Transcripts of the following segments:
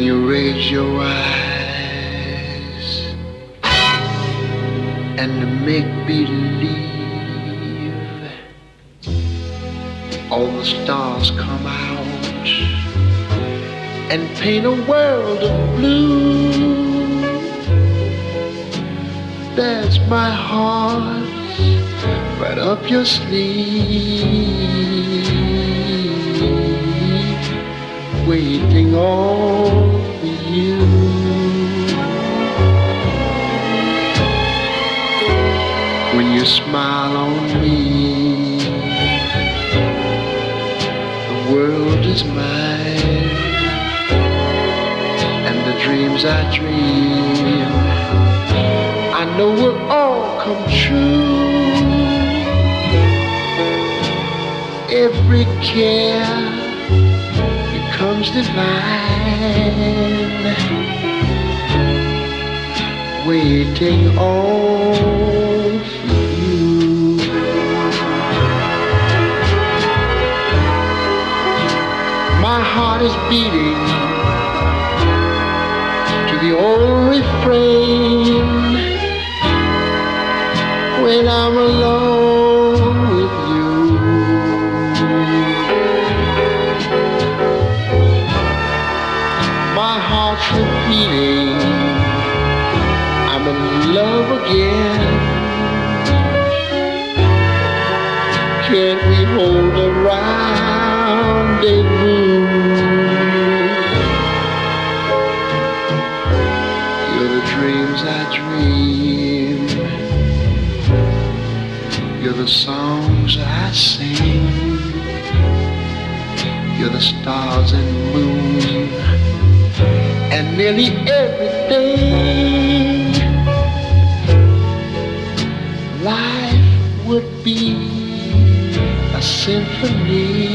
when you raise your eyes and make believe all the stars come out and paint a world of blue. There's my heart right up your sleeve, waiting on When you smile on me, the world is mine, and the dreams I dream, I know will all come true. Every care becomes divine, waiting all heart is beating to the old refrain. When I'm alone songs I sing. You're the stars and moon and nearly everything. Life would be a symphony.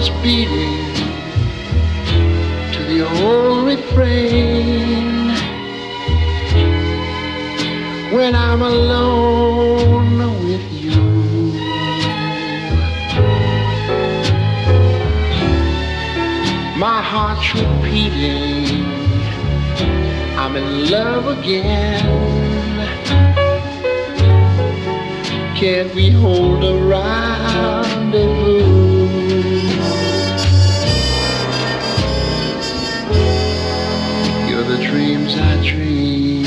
Is beating to the old refrain when I'm alone with you. My heart's repeating, I'm in love again. Can't we hold a rendezvous? dreams I dream.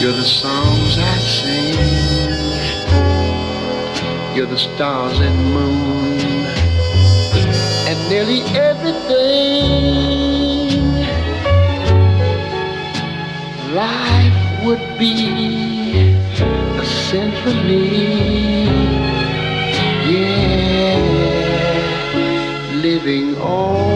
You're the songs I sing. You're the stars and moon. And nearly everything life would be a symphony. Yeah, living all.